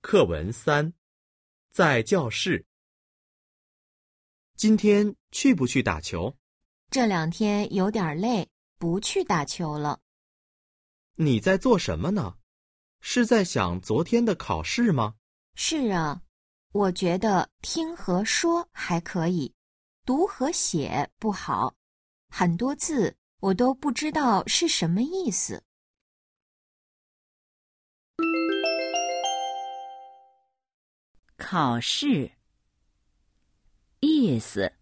课文三，在教室。今天去不去打球？这两天有点累，不去打球了。你在做什么呢？是在想昨天的考试吗？是啊，我觉得听和说还可以，读和写不好，很多字我都不知道是什么意思。考试意思。